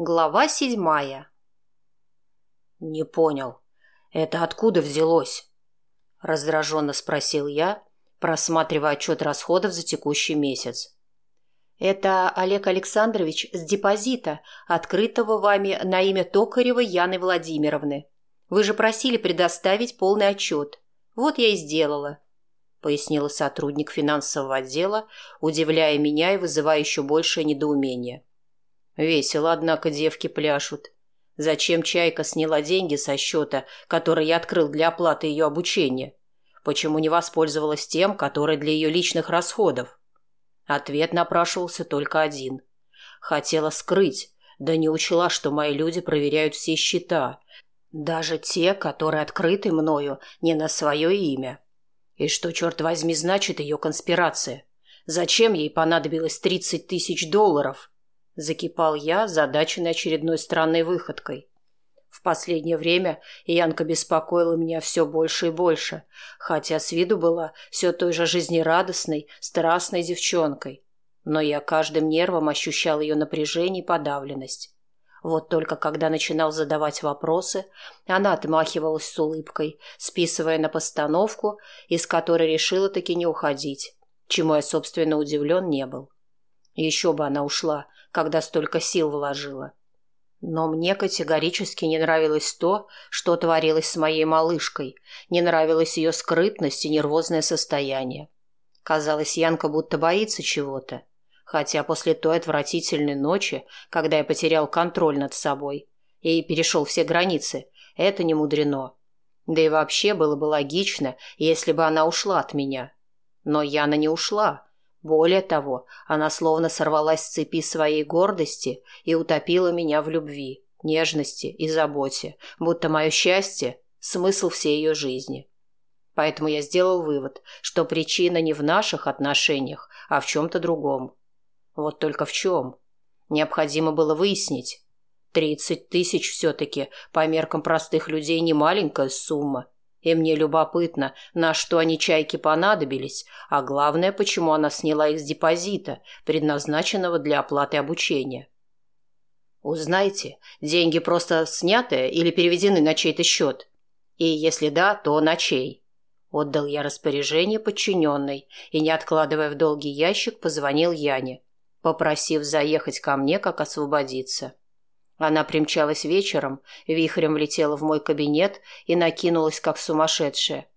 Глава седьмая. «Не понял. Это откуда взялось?» Раздраженно спросил я, просматривая отчет расходов за текущий месяц. «Это Олег Александрович с депозита, открытого вами на имя Токаревой Яны Владимировны. Вы же просили предоставить полный отчет. Вот я и сделала», — пояснила сотрудник финансового отдела, удивляя меня и вызывая еще большее недоумение. «Весело, однако, девки пляшут. Зачем Чайка сняла деньги со счета, который я открыл для оплаты ее обучения? Почему не воспользовалась тем, который для ее личных расходов?» Ответ напрашивался только один. Хотела скрыть, да не учла, что мои люди проверяют все счета, даже те, которые открыты мною не на свое имя. И что, черт возьми, значит ее конспирация? Зачем ей понадобилось тридцать тысяч долларов? Закипал я, задаченный очередной странной выходкой. В последнее время Янка беспокоила меня все больше и больше, хотя с виду была все той же жизнерадостной, страстной девчонкой. Но я каждым нервом ощущал ее напряжение и подавленность. Вот только когда начинал задавать вопросы, она отмахивалась с улыбкой, списывая на постановку, из которой решила таки не уходить, чему я, собственно, удивлен не был. Еще бы она ушла, когда столько сил вложила. Но мне категорически не нравилось то, что творилось с моей малышкой, не нравилась ее скрытность и нервозное состояние. Казалось, Янка будто боится чего-то, хотя после той отвратительной ночи, когда я потерял контроль над собой и перешел все границы, это не мудрено. Да и вообще было бы логично, если бы она ушла от меня. Но Яна не ушла, более того, она словно сорвалась с цепи своей гордости и утопила меня в любви, нежности и заботе, будто мое счастье – смысл всей ее жизни. Поэтому я сделал вывод, что причина не в наших отношениях, а в чем-то другом. Вот только в чем? Необходимо было выяснить. Тридцать тысяч все-таки по меркам простых людей не маленькая сумма – и мне любопытно, на что они чайке понадобились, а главное, почему она сняла их с депозита, предназначенного для оплаты обучения. Узнайте, деньги просто сняты или переведены на чей-то счет? И если да, то на чей? Отдал я распоряжение подчиненной и, не откладывая в долгий ящик, позвонил Яне, попросив заехать ко мне, как освободиться. Она примчалась вечером, вихрем влетела в мой кабинет и накинулась, как сумасшедшая.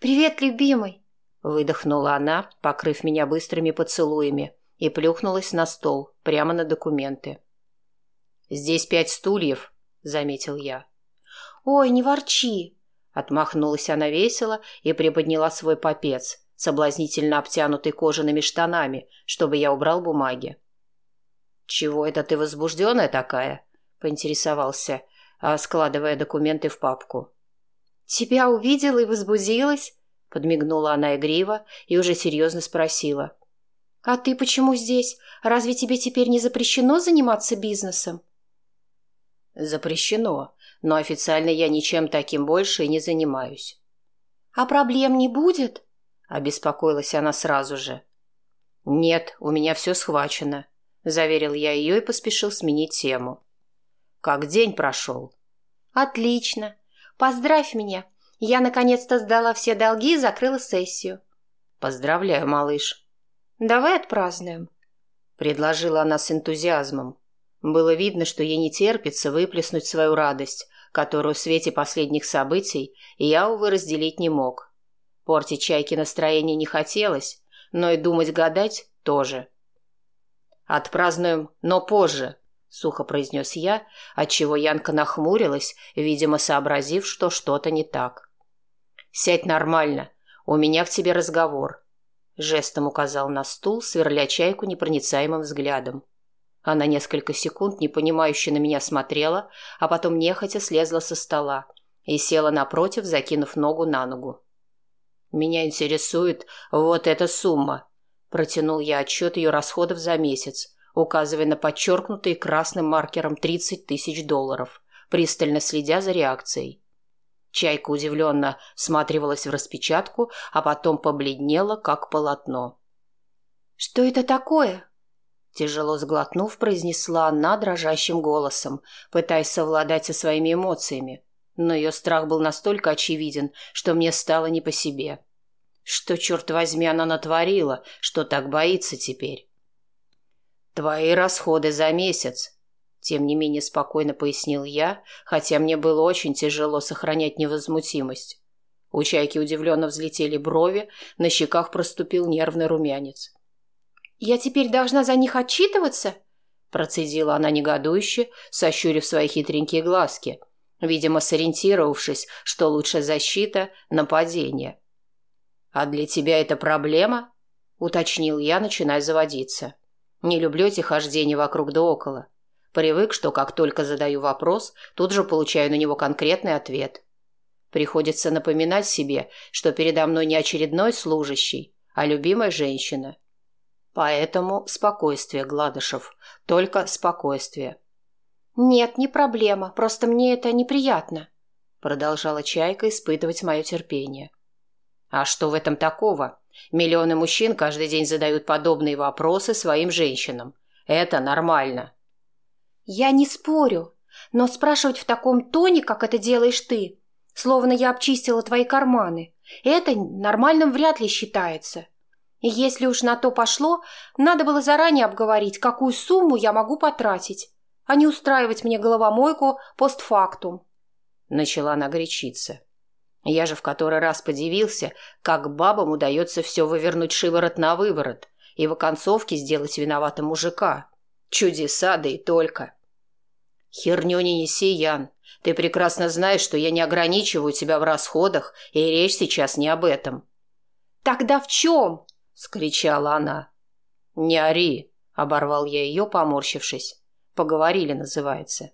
«Привет, любимый!» Выдохнула она, покрыв меня быстрыми поцелуями, и плюхнулась на стол, прямо на документы. «Здесь пять стульев», — заметил я. «Ой, не ворчи!» Отмахнулась она весело и приподняла свой попец, соблазнительно обтянутый кожаными штанами, чтобы я убрал бумаги. «Чего это ты возбужденная такая?» Поинтересовался, а складывая документы в папку. «Тебя увидела и возбудилась?» — подмигнула она игриво и уже серьезно спросила. «А ты почему здесь? Разве тебе теперь не запрещено заниматься бизнесом?» «Запрещено, но официально я ничем таким больше и не занимаюсь». «А проблем не будет?» — обеспокоилась она сразу же. «Нет, у меня все схвачено», — заверил я ее и поспешил сменить тему. Как день прошел? Отлично. Поздравь меня. Я наконец-то сдала все долги и закрыла сессию. Поздравляю, малыш. Давай отпразднуем. Предложила она с энтузиазмом. Было видно, что ей не терпится выплеснуть свою радость, которую в свете последних событий я, увы, разделить не мог. Портить чайке настроение не хотелось, но и думать-гадать тоже. «Отпразднуем, но позже», сухо произнес я, отчего Янка нахмурилась, видимо, сообразив, что что-то не так. «Сядь нормально, у меня к тебе разговор», — жестом указал на стул, сверля чайку непроницаемым взглядом. Она несколько секунд непонимающе на меня смотрела, а потом нехотя слезла со стола и села напротив, закинув ногу на ногу. «Меня интересует вот эта сумма», — протянул я отчет ее расходов за месяц, указывая на подчеркнутые красным маркером 30 тысяч долларов, пристально следя за реакцией. Чайка удивленно всматривалась в распечатку, а потом побледнела, как полотно. «Что это такое?» Тяжело сглотнув, произнесла она дрожащим голосом, пытаясь совладать со своими эмоциями. Но ее страх был настолько очевиден, что мне стало не по себе. Что, черт возьми, она натворила, что так боится теперь? «Твои расходы за месяц», — тем не менее спокойно пояснил я, хотя мне было очень тяжело сохранять невозмутимость. У чайки удивленно взлетели брови, на щеках проступил нервный румянец. «Я теперь должна за них отчитываться?» Процедила она негодующе, сощурив свои хитренькие глазки, видимо, сориентировавшись, что лучше защита – нападение. «А для тебя это проблема?» – уточнил я, начиная заводиться. «Не люблю эти хождения вокруг да около. Привык, что как только задаю вопрос, тут же получаю на него конкретный ответ. Приходится напоминать себе, что передо мной не очередной служащий, а любимая женщина – Поэтому спокойствие, Гладышев. Только спокойствие. «Нет, не проблема. Просто мне это неприятно», — продолжала Чайка испытывать мое терпение. «А что в этом такого? Миллионы мужчин каждый день задают подобные вопросы своим женщинам. Это нормально». «Я не спорю, но спрашивать в таком тоне, как это делаешь ты, словно я обчистила твои карманы, это нормальным вряд ли считается. И если уж на то пошло, надо было заранее обговорить, какую сумму я могу потратить, а не устраивать мне головомойку постфактум. Начала она горячиться. Я же в который раз подивился, как бабам удается все вывернуть шиворот на выворот и в оконцовке сделать виноватым мужика. Чудеса, да и только. Херню не неси, Ян. Ты прекрасно знаешь, что я не ограничиваю тебя в расходах, и речь сейчас не об этом. Тогда в чем? — скричала она. «Не ори!» — оборвал я ее, поморщившись. «Поговорили, называется».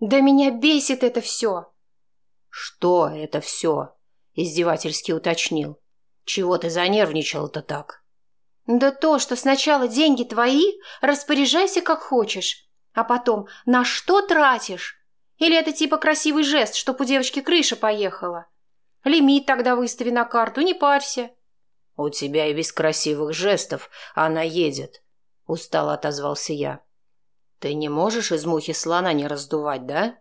«Да меня бесит это все!» «Что это все?» — издевательски уточнил. «Чего ты занервничал-то так?» «Да то, что сначала деньги твои, распоряжайся как хочешь, а потом на что тратишь? Или это типа красивый жест, чтоб у девочки крыша поехала? Лимит тогда выстави на карту, не парься». «У тебя и без красивых жестов она едет», — устало отозвался я. «Ты не можешь из мухи слона не раздувать, да?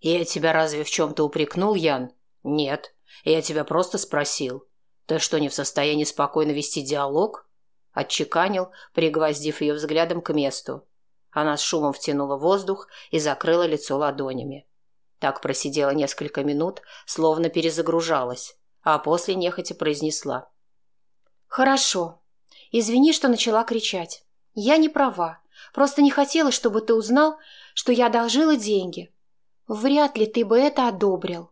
Я тебя разве в чем-то упрекнул, Ян? Нет, я тебя просто спросил. Ты что, не в состоянии спокойно вести диалог?» Отчеканил, пригвоздив ее взглядом к месту. Она с шумом втянула воздух и закрыла лицо ладонями. Так просидела несколько минут, словно перезагружалась, а после нехотя произнесла. «Хорошо. Извини, что начала кричать. Я не права. Просто не хотела, чтобы ты узнал, что я одолжила деньги. Вряд ли ты бы это одобрил».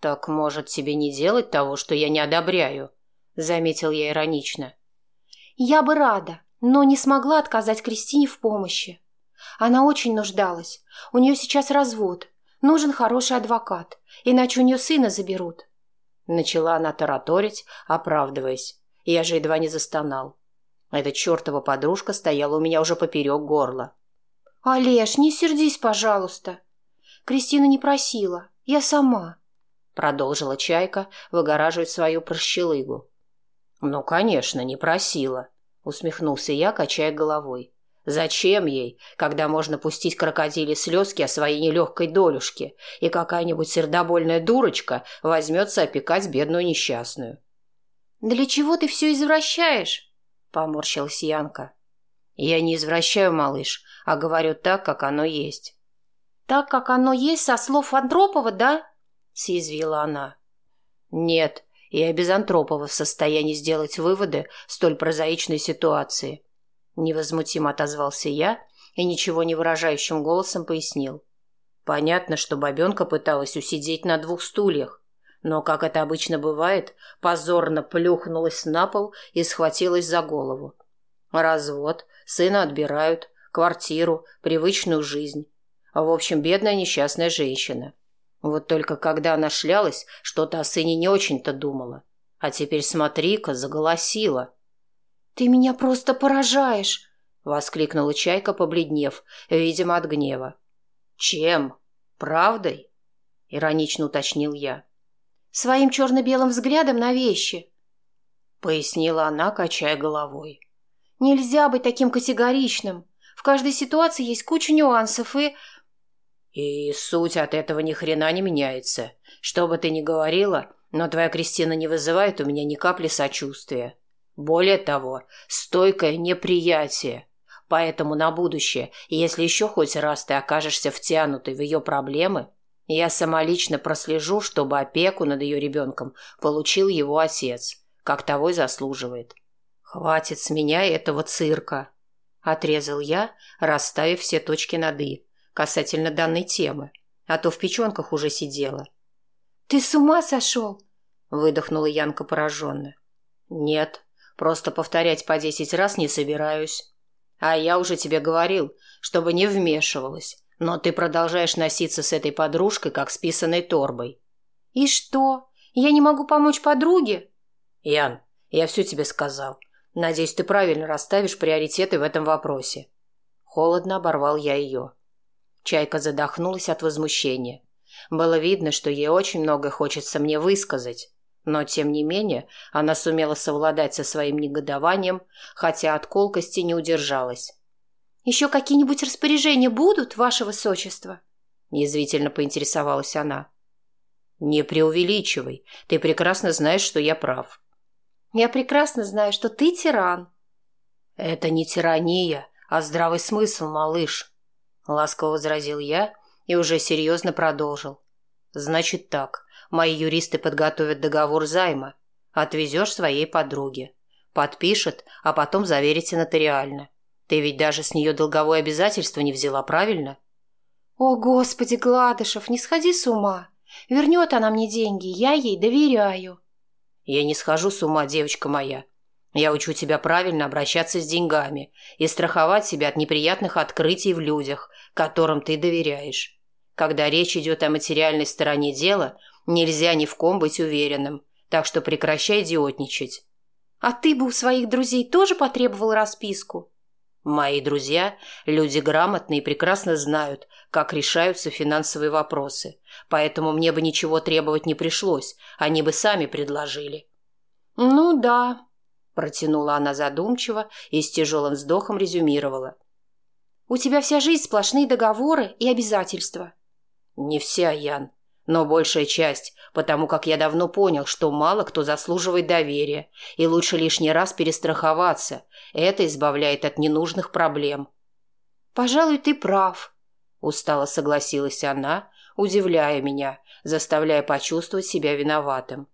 «Так, может, тебе не делать того, что я не одобряю?» — заметил я иронично. «Я бы рада, но не смогла отказать Кристине в помощи. Она очень нуждалась. У нее сейчас развод. Нужен хороший адвокат, иначе у нее сына заберут». Начала она тараторить, оправдываясь. Я же едва не застонал. Эта чертова подружка стояла у меня уже поперек горла. «Олеж, не сердись, пожалуйста. Кристина не просила. Я сама», — продолжила Чайка, выгораживать свою прощелыгу. «Ну, конечно, не просила», — усмехнулся я, качая головой. «Зачем ей, когда можно пустить крокодили слезки о своей нелегкой долюшке, и какая-нибудь сердобольная дурочка возьмется опекать бедную несчастную?» «Для чего ты все извращаешь?» — поморщилась Янка. «Я не извращаю, малыш, а говорю так, как оно есть». «Так, как оно есть со слов Андропова, да?» — съязвила она. «Нет, я без Антропова в состоянии сделать выводы столь прозаичной ситуации». Невозмутимо отозвался я и ничего не выражающим голосом пояснил. Понятно, что бабенка пыталась усидеть на двух стульях, но, как это обычно бывает, позорно плюхнулась на пол и схватилась за голову. Развод, сына отбирают, квартиру, привычную жизнь. В общем, бедная несчастная женщина. Вот только когда она шлялась, что-то о сыне не очень-то думала. А теперь смотри-ка, заголосила. «Ты меня просто поражаешь!» — воскликнула Чайка, побледнев, видимо, от гнева. «Чем? Правдой?» — иронично уточнил я своим черно-белым взглядом на вещи», — пояснила она, качая головой. Нельзя быть таким категоричным. В каждой ситуации есть куча нюансов и... И суть от этого ни хрена не меняется. Что бы ты ни говорила, но твоя Кристина не вызывает у меня ни капли сочувствия. Более того, стойкое неприятие. Поэтому на будущее, если еще хоть раз ты окажешься втянутой в ее проблемы, я самолично прослежу, чтобы опеку над ее ребенком получил его отец, как того и заслуживает. Хватит с меня этого цирка, отрезал я, расставив все точки над «и» касательно данной темы, а то в печенках уже сидела. «Ты с ума сошел?» – выдохнула Янка пораженно. «Нет, просто повторять по десять раз не собираюсь. А я уже тебе говорил, чтобы не вмешивалась, но ты продолжаешь носиться с этой подружкой, как с писаной торбой». «И что? Я не могу помочь подруге?» «Ян, я все тебе сказал. Надеюсь, ты правильно расставишь приоритеты в этом вопросе». Холодно оборвал я ее. Чайка задохнулась от возмущения. Было видно, что ей очень много хочется мне высказать, но, тем не менее, она сумела совладать со своим негодованием, хотя от колкости не удержалась. «Еще какие-нибудь распоряжения будут, ваше высочество?» Язвительно поинтересовалась она. «Не преувеличивай. Ты прекрасно знаешь, что я прав». «Я прекрасно знаю, что ты тиран». «Это не тирания, а здравый смысл, малыш», — ласково возразил я и уже серьезно продолжил. «Значит так, мои юристы подготовят договор займа. Отвезешь своей подруге. Подпишет, а потом заверите нотариально. Ты ведь даже с нее долговое обязательство не взяла, правильно? О, Господи, Гладышев, не сходи с ума. Вернет она мне деньги, я ей доверяю. Я не схожу с ума, девочка моя. Я учу тебя правильно обращаться с деньгами и страховать себя от неприятных открытий в людях, которым ты доверяешь. Когда речь идет о материальной стороне дела, нельзя ни в ком быть уверенным, так что прекращай идиотничать. А ты бы у своих друзей тоже потребовал расписку? Мои друзья – люди грамотные и прекрасно знают, как решаются финансовые вопросы, поэтому мне бы ничего требовать не пришлось, они бы сами предложили. «Ну да», – протянула она задумчиво и с тяжелым вздохом резюмировала. «У тебя вся жизнь сплошные договоры и обязательства». «Не вся, Ян но большая часть, потому как я давно понял, что мало кто заслуживает доверия, и лучше лишний раз перестраховаться. Это избавляет от ненужных проблем. «Пожалуй, ты прав», – устало согласилась она, удивляя меня, заставляя почувствовать себя виноватым.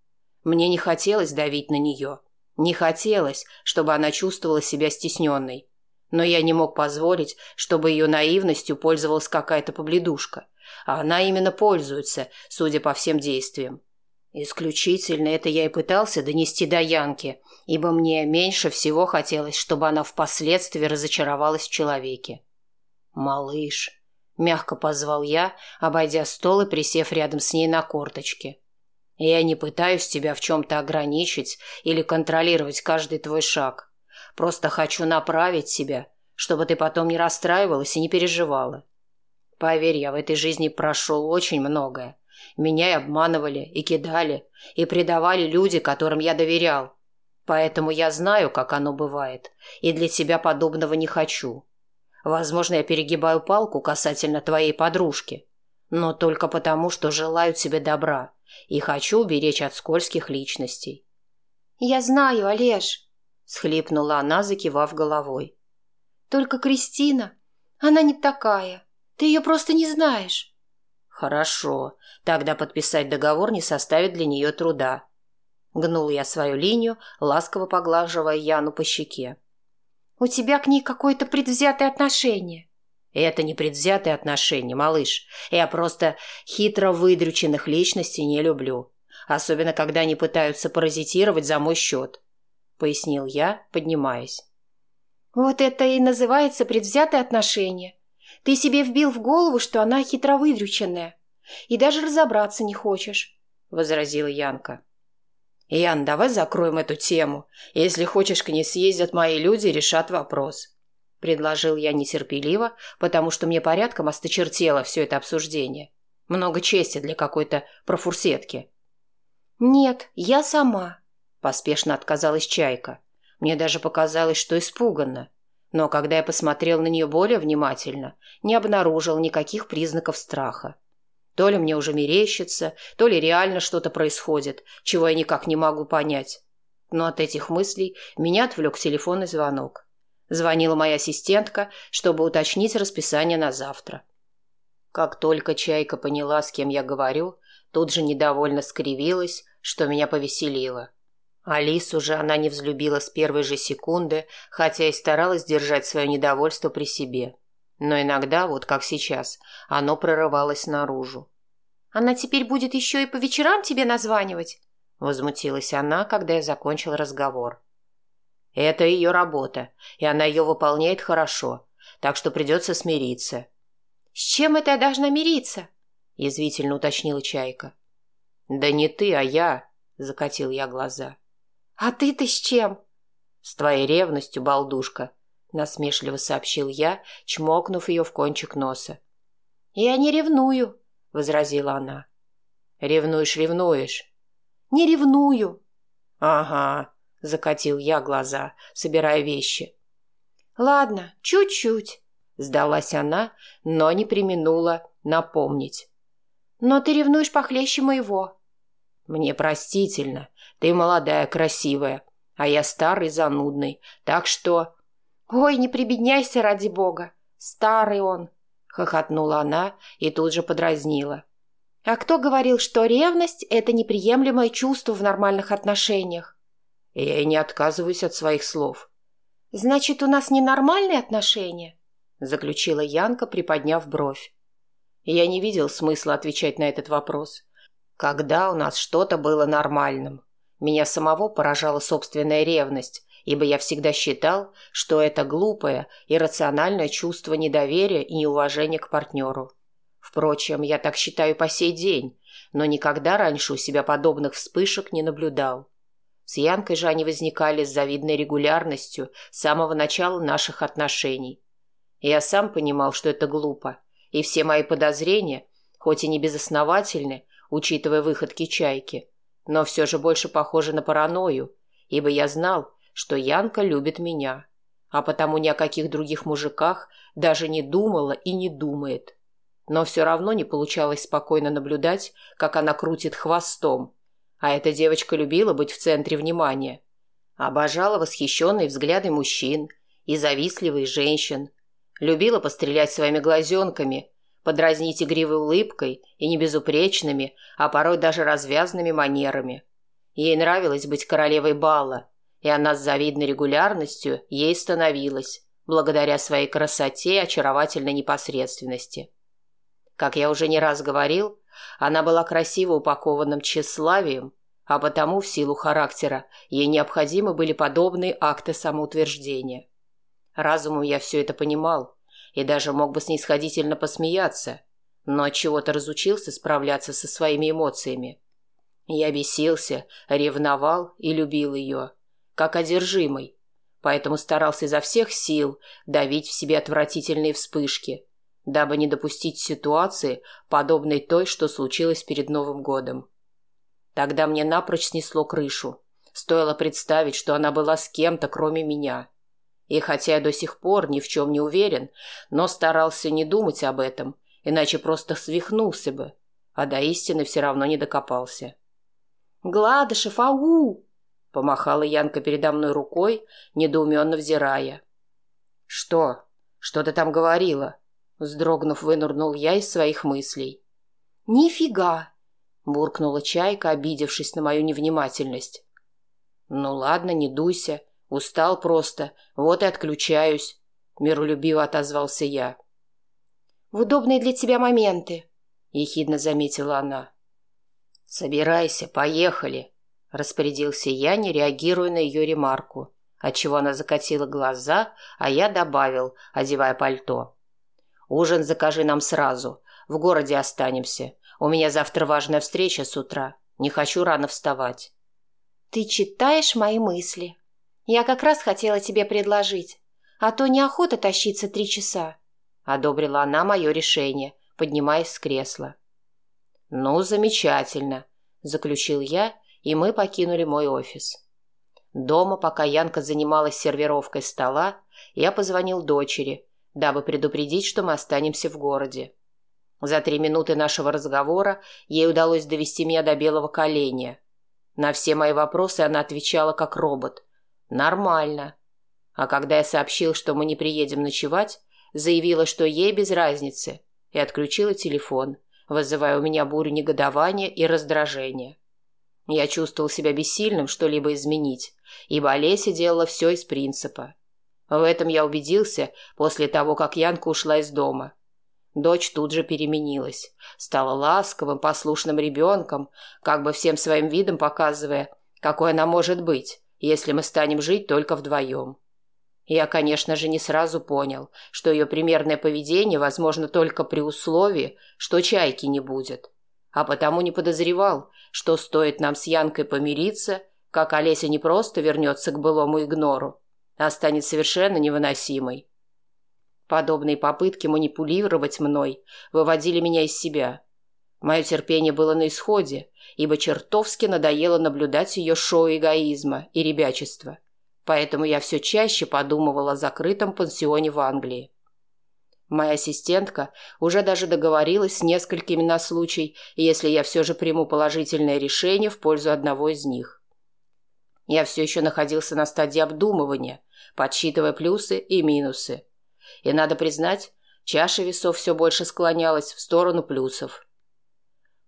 Мне не хотелось давить на нее. Не хотелось, чтобы она чувствовала себя стесненной. Но я не мог позволить, чтобы ее наивностью пользовалась какая-то побледушка а она именно пользуется, судя по всем действиям. Исключительно это я и пытался донести до Янки, ибо мне меньше всего хотелось, чтобы она впоследствии разочаровалась в человеке. «Малыш», — мягко позвал я, обойдя стол и присев рядом с ней на корточке. «Я не пытаюсь тебя в чем-то ограничить или контролировать каждый твой шаг. Просто хочу направить тебя, чтобы ты потом не расстраивалась и не переживала. Поверь, я в этой жизни прошел очень многое. Меня и обманывали, и кидали, и предавали люди, которым я доверял. Поэтому я знаю, как оно бывает, и для тебя подобного не хочу. Возможно, я перегибаю палку касательно твоей подружки, но только потому, что желаю тебе добра и хочу уберечь от скользких личностей. «Я знаю, Олеж», — схлипнула она, закивав головой. «Только Кристина, она не такая. Ты ее просто не знаешь. Хорошо, тогда подписать договор не составит для нее труда. Гнул я свою линию, ласково поглаживая Яну по щеке. У тебя к ней какое-то предвзятое отношение. Это не предвзятое отношение, малыш. Я просто хитро выдрюченных личностей не люблю. Особенно, когда они пытаются паразитировать за мой счет. Пояснил я, поднимаясь. Вот это и называется предвзятое отношение. Ты себе вбил в голову, что она хитровыдрюченная. И даже разобраться не хочешь», — возразила Янка. «Ян, давай закроем эту тему. Если хочешь, к ней съездят мои люди и решат вопрос», — предложил я нетерпеливо, потому что мне порядком осточертело все это обсуждение. Много чести для какой-то профурсетки. «Нет, я сама», — поспешно отказалась Чайка. Мне даже показалось, что испуганно. Но когда я посмотрел на нее более внимательно, не обнаружил никаких признаков страха. То ли мне уже мерещится, то ли реально что-то происходит, чего я никак не могу понять. Но от этих мыслей меня отвлек телефонный звонок. Звонила моя ассистентка, чтобы уточнить расписание на завтра. Как только Чайка поняла, с кем я говорю, тут же недовольно скривилась, что меня повеселило. Алису же она не взлюбила с первой же секунды, хотя и старалась держать свое недовольство при себе. Но иногда, вот как сейчас, оно прорывалось наружу. «Она теперь будет еще и по вечерам тебе названивать?» Возмутилась она, когда я закончил разговор. «Это ее работа, и она ее выполняет хорошо, так что придется смириться». «С чем это я должна мириться?» Язвительно уточнила Чайка. «Да не ты, а я», — закатил я глаза. «А ты-то с чем?» «С твоей ревностью, балдушка», — насмешливо сообщил я, чмокнув ее в кончик носа. «Я не ревную», — возразила она. «Ревнуешь, ревнуешь». «Не ревную». «Ага», — закатил я глаза, собирая вещи. «Ладно, чуть-чуть», — сдалась она, но не применула напомнить. «Но ты ревнуешь похлеще моего». «Мне простительно. Ты молодая, красивая, а я старый, занудный. Так что...» «Ой, не прибедняйся ради бога. Старый он», — хохотнула она и тут же подразнила. «А кто говорил, что ревность — это неприемлемое чувство в нормальных отношениях?» «Я и не отказываюсь от своих слов». «Значит, у нас ненормальные отношения?» — заключила Янка, приподняв бровь. Я не видел смысла отвечать на этот вопрос. Когда у нас что-то было нормальным? Меня самого поражала собственная ревность, ибо я всегда считал, что это глупое, иррациональное чувство недоверия и неуважения к партнеру. Впрочем, я так считаю по сей день, но никогда раньше у себя подобных вспышек не наблюдал. С Янкой же они возникали с завидной регулярностью с самого начала наших отношений. Я сам понимал, что это глупо, и все мои подозрения, хоть и не безосновательны, учитывая выходки чайки, но все же больше похоже на паранойю, ибо я знал, что Янка любит меня, а потому ни о каких других мужиках даже не думала и не думает. Но все равно не получалось спокойно наблюдать, как она крутит хвостом, а эта девочка любила быть в центре внимания. Обожала восхищенные взгляды мужчин и завистливых женщин. Любила пострелять своими глазенками подразнить игривой улыбкой и не безупречными, а порой даже развязными манерами. Ей нравилось быть королевой бала, и она с завидной регулярностью ей становилась, благодаря своей красоте и очаровательной непосредственности. Как я уже не раз говорил, она была красиво упакованным тщеславием, а потому в силу характера ей необходимы были подобные акты самоутверждения. Разумом я все это понимал, и даже мог бы снисходительно посмеяться, но от чего-то разучился справляться со своими эмоциями. Я бесился, ревновал и любил ее, как одержимый, поэтому старался изо всех сил давить в себе отвратительные вспышки, дабы не допустить ситуации, подобной той, что случилось перед Новым годом. Тогда мне напрочь снесло крышу. Стоило представить, что она была с кем-то, кроме меня. И хотя я до сих пор ни в чем не уверен, но старался не думать об этом, иначе просто свихнулся бы, а до истины все равно не докопался. «Гладышев, ау!» — помахала Янка передо мной рукой, недоуменно взирая. «Что? Что ты там говорила?» Вздрогнув, вынурнул я из своих мыслей. «Нифига!» — буркнула Чайка, обидевшись на мою невнимательность. «Ну ладно, не дуйся. Устал просто, вот и отключаюсь, миролюбиво отозвался я. В удобные для тебя моменты, ехидно заметила она. Собирайся, поехали, распорядился я, не реагируя на ее ремарку, отчего она закатила глаза, а я добавил, одевая пальто. Ужин закажи нам сразу, в городе останемся. У меня завтра важная встреча с утра. Не хочу рано вставать. Ты читаешь мои мысли, я как раз хотела тебе предложить, а то неохота тащиться три часа. Одобрила она мое решение, поднимаясь с кресла. Ну, замечательно, заключил я, и мы покинули мой офис. Дома, пока Янка занималась сервировкой стола, я позвонил дочери, дабы предупредить, что мы останемся в городе. За три минуты нашего разговора ей удалось довести меня до белого коленя. На все мои вопросы она отвечала как робот. «Нормально». А когда я сообщил, что мы не приедем ночевать, заявила, что ей без разницы, и отключила телефон, вызывая у меня бурю негодования и раздражения. Я чувствовал себя бессильным что-либо изменить, ибо Олеся делала все из принципа. В этом я убедился после того, как Янка ушла из дома. Дочь тут же переменилась, стала ласковым, послушным ребенком, как бы всем своим видом показывая, какой она может быть, если мы станем жить только вдвоем. Я, конечно же, не сразу понял, что ее примерное поведение возможно только при условии, что чайки не будет. А потому не подозревал, что стоит нам с Янкой помириться, как Олеся не просто вернется к былому игнору, а станет совершенно невыносимой. Подобные попытки манипулировать мной выводили меня из себя. Мое терпение было на исходе, ибо чертовски надоело наблюдать ее шоу эгоизма и ребячества – Поэтому я все чаще подумывала о закрытом пансионе в Англии. Моя ассистентка уже даже договорилась с несколькими на случай, если я все же приму положительное решение в пользу одного из них. Я все еще находился на стадии обдумывания, подсчитывая плюсы и минусы. И надо признать, чаша весов все больше склонялась в сторону плюсов.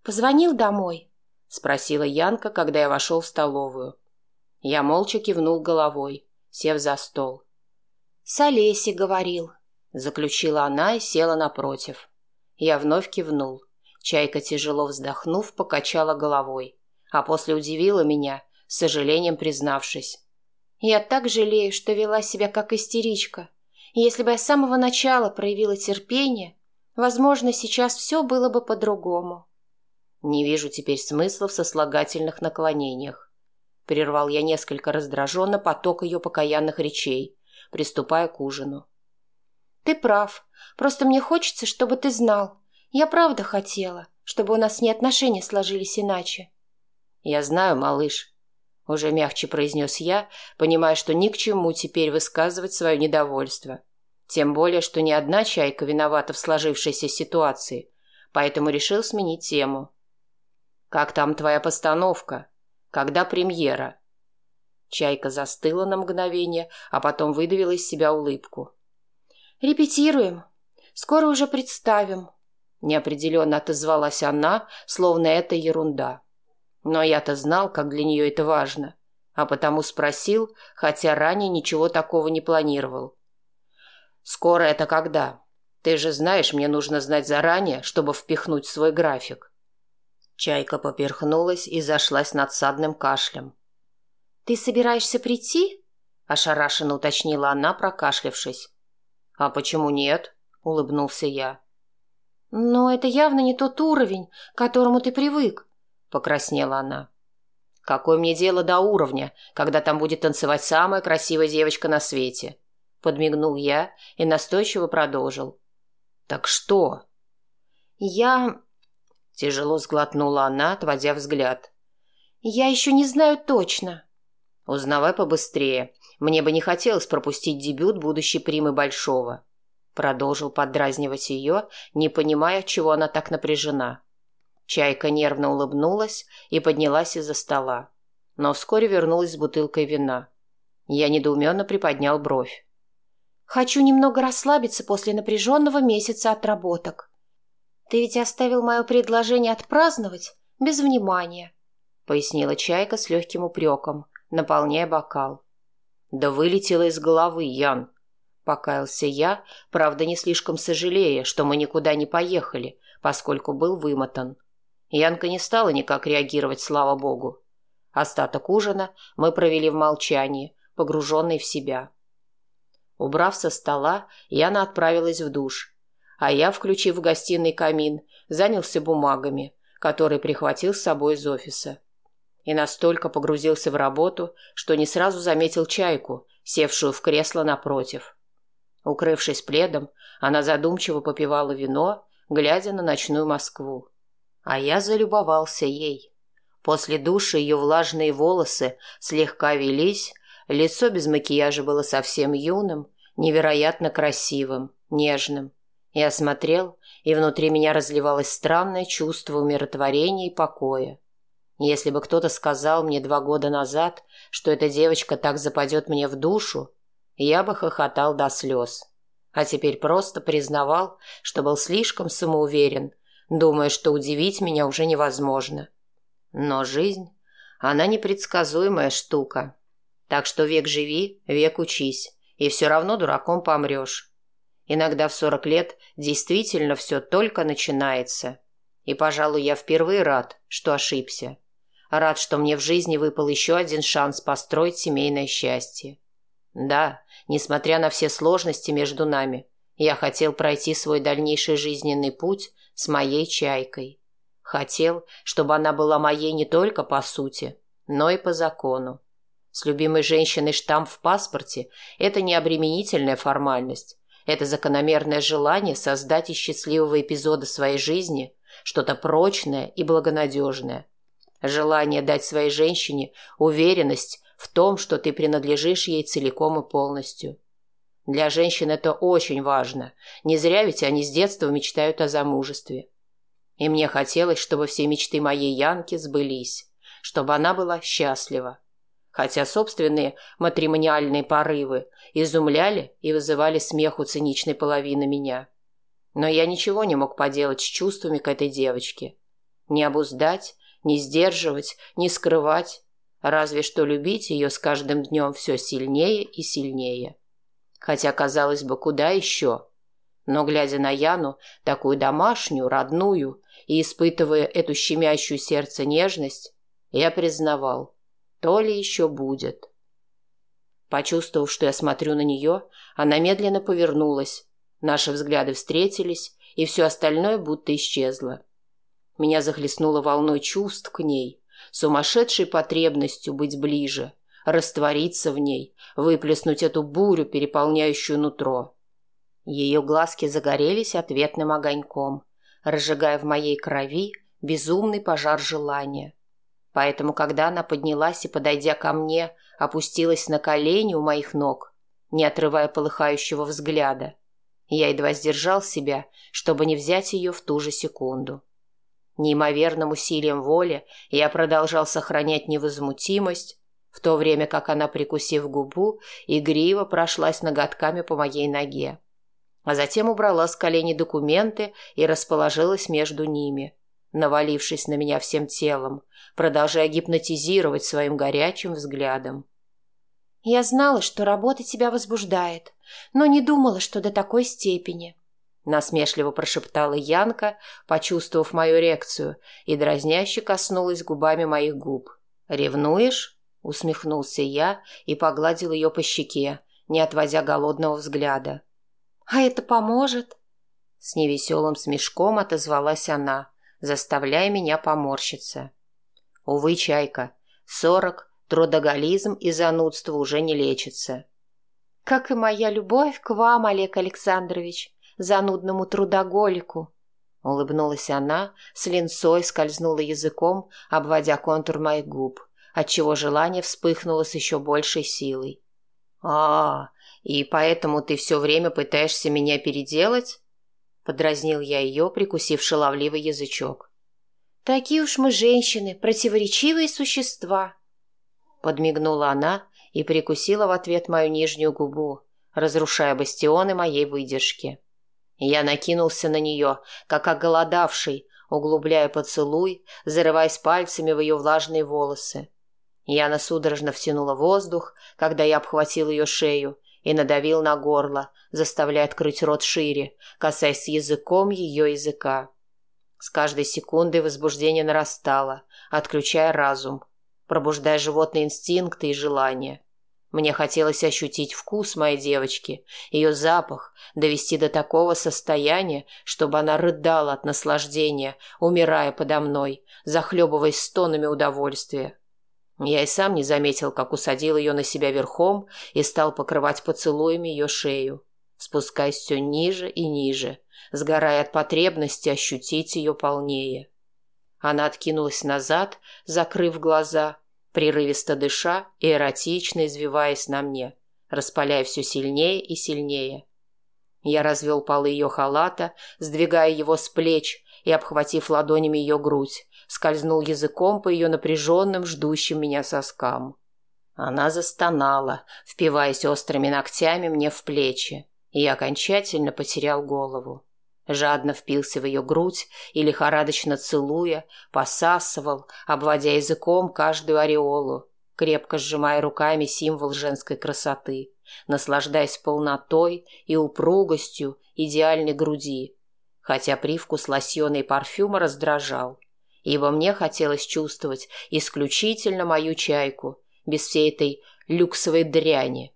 «Позвонил домой?» – спросила Янка, когда я вошел в столовую. Я молча кивнул головой, сев за стол. «С Олесей говорил», — заключила она и села напротив. Я вновь кивнул. Чайка, тяжело вздохнув, покачала головой, а после удивила меня, с сожалением признавшись. «Я так жалею, что вела себя как истеричка. Если бы я с самого начала проявила терпение, возможно, сейчас все было бы по-другому». Не вижу теперь смысла в сослагательных наклонениях. Прервал я несколько раздраженно поток ее покаянных речей, приступая к ужину. «Ты прав. Просто мне хочется, чтобы ты знал. Я правда хотела, чтобы у нас не отношения сложились иначе». «Я знаю, малыш», — уже мягче произнес я, понимая, что ни к чему теперь высказывать свое недовольство. Тем более, что ни одна чайка виновата в сложившейся ситуации, поэтому решил сменить тему. «Как там твоя постановка?» Когда премьера?» Чайка застыла на мгновение, а потом выдавила из себя улыбку. «Репетируем. Скоро уже представим», — неопределенно отозвалась она, словно это ерунда. Но я-то знал, как для нее это важно, а потому спросил, хотя ранее ничего такого не планировал. «Скоро это когда? Ты же знаешь, мне нужно знать заранее, чтобы впихнуть свой график». Чайка поперхнулась и зашлась надсадным кашлем. «Ты собираешься прийти?» – ошарашенно уточнила она, прокашлявшись. «А почему нет?» – улыбнулся я. «Но это явно не тот уровень, к которому ты привык», – покраснела она. «Какое мне дело до уровня, когда там будет танцевать самая красивая девочка на свете?» Подмигнул я и настойчиво продолжил. «Так что?» «Я Тяжело сглотнула она, отводя взгляд. «Я еще не знаю точно». «Узнавай побыстрее. Мне бы не хотелось пропустить дебют будущей примы Большого». Продолжил поддразнивать ее, не понимая, чего она так напряжена. Чайка нервно улыбнулась и поднялась из-за стола. Но вскоре вернулась с бутылкой вина. Я недоуменно приподнял бровь. «Хочу немного расслабиться после напряженного месяца отработок», «Ты ведь оставил мое предложение отпраздновать без внимания», — пояснила Чайка с легким упреком, наполняя бокал. «Да вылетело из головы, Ян», — покаялся я, правда, не слишком сожалея, что мы никуда не поехали, поскольку был вымотан. Янка не стала никак реагировать, слава богу. Остаток ужина мы провели в молчании, погруженный в себя. Убрав со стола, Яна отправилась в душ — а я, включив в гостиной камин, занялся бумагами, которые прихватил с собой из офиса. И настолько погрузился в работу, что не сразу заметил чайку, севшую в кресло напротив. Укрывшись пледом, она задумчиво попивала вино, глядя на ночную Москву. А я залюбовался ей. После душа ее влажные волосы слегка велись, лицо без макияжа было совсем юным, невероятно красивым, нежным. Я смотрел, и внутри меня разливалось странное чувство умиротворения и покоя. Если бы кто-то сказал мне два года назад, что эта девочка так западет мне в душу, я бы хохотал до слез. А теперь просто признавал, что был слишком самоуверен, думая, что удивить меня уже невозможно. Но жизнь, она непредсказуемая штука. Так что век живи, век учись, и все равно дураком помрешь. Иногда в сорок лет действительно все только начинается. И, пожалуй, я впервые рад, что ошибся. Рад, что мне в жизни выпал еще один шанс построить семейное счастье. Да, несмотря на все сложности между нами, я хотел пройти свой дальнейший жизненный путь с моей чайкой. Хотел, чтобы она была моей не только по сути, но и по закону. С любимой женщиной штамп в паспорте – это не обременительная формальность. Это закономерное желание создать из счастливого эпизода своей жизни что-то прочное и благонадежное. Желание дать своей женщине уверенность в том, что ты принадлежишь ей целиком и полностью. Для женщин это очень важно. Не зря ведь они с детства мечтают о замужестве. И мне хотелось, чтобы все мечты моей Янки сбылись, чтобы она была счастлива. Хотя собственные матримониальные порывы изумляли и вызывали смех у циничной половины меня. Но я ничего не мог поделать с чувствами к этой девочке. Не обуздать, не сдерживать, не скрывать, разве что любить ее с каждым днем все сильнее и сильнее. Хотя, казалось бы, куда еще? Но, глядя на Яну, такую домашнюю, родную, и испытывая эту щемящую сердце нежность, я признавал, то ли еще будет. Почувствовав, что я смотрю на нее, она медленно повернулась, наши взгляды встретились, и все остальное будто исчезло. Меня захлестнуло волной чувств к ней, сумасшедшей потребностью быть ближе, раствориться в ней, выплеснуть эту бурю, переполняющую нутро. Ее глазки загорелись ответным огоньком – разжигая в моей крови безумный пожар желания. Поэтому, когда она поднялась и, подойдя ко мне, опустилась на колени у моих ног, не отрывая полыхающего взгляда, я едва сдержал себя, чтобы не взять ее в ту же секунду. Неимоверным усилием воли я продолжал сохранять невозмутимость, в то время как она, прикусив губу, игриво прошлась ноготками по моей ноге а затем убрала с коленей документы и расположилась между ними, навалившись на меня всем телом, продолжая гипнотизировать своим горячим взглядом. «Я знала, что работа тебя возбуждает, но не думала, что до такой степени», — насмешливо прошептала Янка, почувствовав мою рекцию, и дразняще коснулась губами моих губ. «Ревнуешь?» — усмехнулся я и погладил ее по щеке, не отводя голодного взгляда. А это поможет?» С невеселым смешком отозвалась она, заставляя меня поморщиться. Увы, чайка, сорок, трудоголизм и занудство уже не лечится. «Как и моя любовь к вам, Олег Александрович, занудному трудоголику», Улыбнулась она, с линцой скользнула языком, обводя контур моих губ, отчего желание вспыхнуло с еще большей силой. «А, и поэтому ты все время пытаешься меня переделать?» Подразнил я ее, прикусив шаловливый язычок. «Такие уж мы женщины, противоречивые существа!» Подмигнула она и прикусила в ответ мою нижнюю губу, разрушая бастионы моей выдержки. Я накинулся на нее, как оголодавший, углубляя поцелуй, зарываясь пальцами в ее влажные волосы. Яна судорожно втянула воздух, когда я обхватил ее шею и надавил на горло, заставляя открыть рот шире, касаясь языком ее языка. С каждой секундой возбуждение нарастало, отключая разум, пробуждая животные инстинкты и желания. Мне хотелось ощутить вкус моей девочки, ее запах, довести до такого состояния, чтобы она рыдала от наслаждения, умирая подо мной, захлебываясь стонами удовольствия. Я и сам не заметил, как усадил ее на себя верхом и стал покрывать поцелуями ее шею, спускаясь все ниже и ниже, сгорая от потребности ощутить ее полнее. Она откинулась назад, закрыв глаза, прерывисто дыша и эротично извиваясь на мне, распаляя все сильнее и сильнее. Я развел полы ее халата, сдвигая его с плеч и, обхватив ладонями ее грудь, скользнул языком по ее напряженным, ждущим меня соскам. Она застонала, впиваясь острыми ногтями мне в плечи, и я окончательно потерял голову. Жадно впился в ее грудь и, лихорадочно целуя, посасывал, обводя языком каждую ореолу, крепко сжимая руками символ женской красоты, наслаждаясь полнотой и упругостью идеальной груди, хотя привкус лосьона и парфюма раздражал, ибо мне хотелось чувствовать исключительно мою чайку, без всей этой люксовой дряни,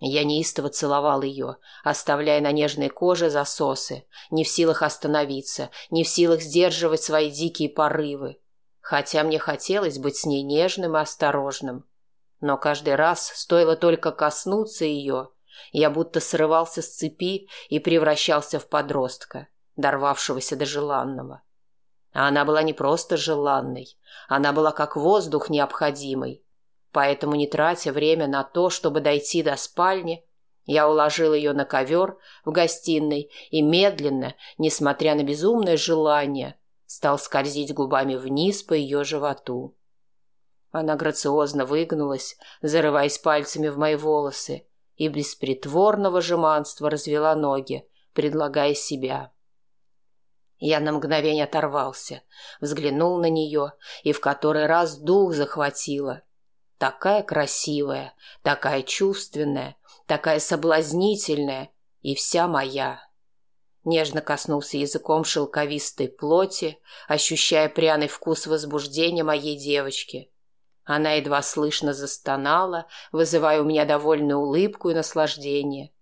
я неистово целовал ее, оставляя на нежной коже засосы, не в силах остановиться, не в силах сдерживать свои дикие порывы. Хотя мне хотелось быть с ней нежным и осторожным. Но каждый раз, стоило только коснуться ее, я будто срывался с цепи и превращался в подростка, дорвавшегося до желанного. А она была не просто желанной, она была как воздух необходимый, Поэтому, не тратя время на то, чтобы дойти до спальни, я уложил ее на ковер в гостиной и медленно, несмотря на безумное желание, стал скользить губами вниз по ее животу. Она грациозно выгнулась, зарываясь пальцами в мои волосы, и без притворного жеманства развела ноги, предлагая себя. Я на мгновение оторвался, взглянул на нее и в который раз дух захватило – Такая красивая, такая чувственная, такая соблазнительная и вся моя. Нежно коснулся языком шелковистой плоти, ощущая пряный вкус возбуждения моей девочки. Она едва слышно застонала, вызывая у меня довольную улыбку и наслаждение.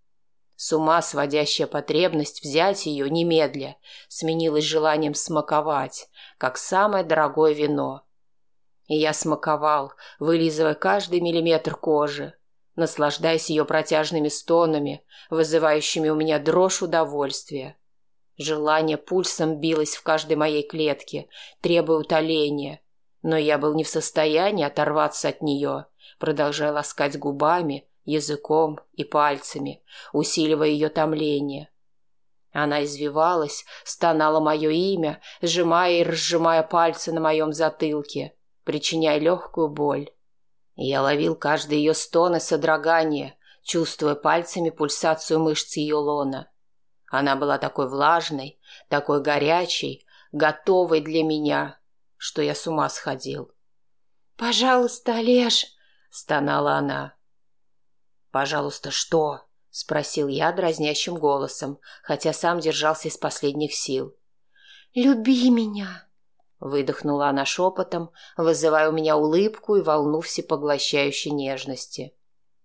С ума сводящая потребность взять ее немедля сменилась желанием смаковать, как самое дорогое вино – и я смаковал, вылизывая каждый миллиметр кожи, наслаждаясь ее протяжными стонами, вызывающими у меня дрожь удовольствия. Желание пульсом билось в каждой моей клетке, требуя утоления, но я был не в состоянии оторваться от нее, продолжая ласкать губами, языком и пальцами, усиливая ее томление. Она извивалась, стонала мое имя, сжимая и разжимая пальцы на моем затылке, причиняя легкую боль. Я ловил каждый ее стон и содрогание, чувствуя пальцами пульсацию мышц ее лона. Она была такой влажной, такой горячей, готовой для меня, что я с ума сходил. «Пожалуйста, Олеж!» — стонала она. «Пожалуйста, что?» — спросил я дразнящим голосом, хотя сам держался из последних сил. «Люби меня!» Выдохнула она шепотом, вызывая у меня улыбку и волну всепоглощающей нежности.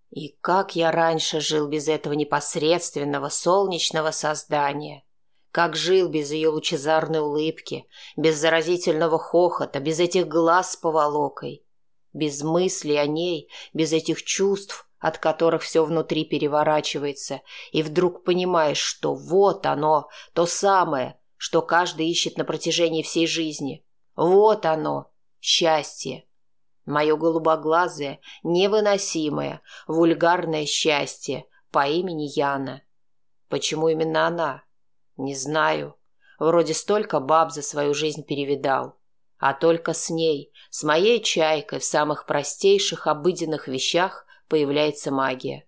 И как я раньше жил без этого непосредственного солнечного создания. Как жил без ее лучезарной улыбки, без заразительного хохота, без этих глаз с поволокой. Без мысли о ней, без этих чувств, от которых все внутри переворачивается, и вдруг понимаешь, что вот оно, то самое, что каждый ищет на протяжении всей жизни. Вот оно, счастье. Мое голубоглазое, невыносимое, вульгарное счастье по имени Яна. Почему именно она? Не знаю. Вроде столько баб за свою жизнь перевидал. А только с ней, с моей чайкой в самых простейших обыденных вещах появляется магия.